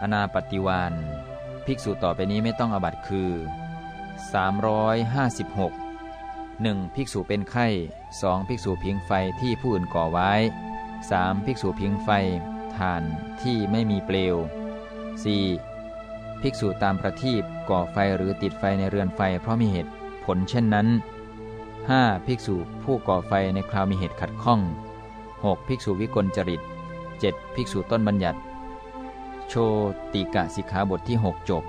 อนาปฏิวานภิกษุต่อไปนี้ไม่ต้องอบัตคือ 356 1. ภิกษุเป็นไข้ 2. ภิกษุพิงไฟที่ผู้อื่นก่อไว้ 3. ภิกษุพิงไฟฐานที่ไม่มีเปลว 4. ภิกษุตามประทีปก่อไฟหรือติดไฟในเรือนไฟเพราะมีเหตุผลเช่นนั้น 5. ภิกษุผู้ก่อไฟในคราวมีเหตุขัดข้อง 6. ภิกษุวิกลจริต 7. ภิกษุต้นบัญญัติ โชติกะสิกขาบทที่ 6 จบ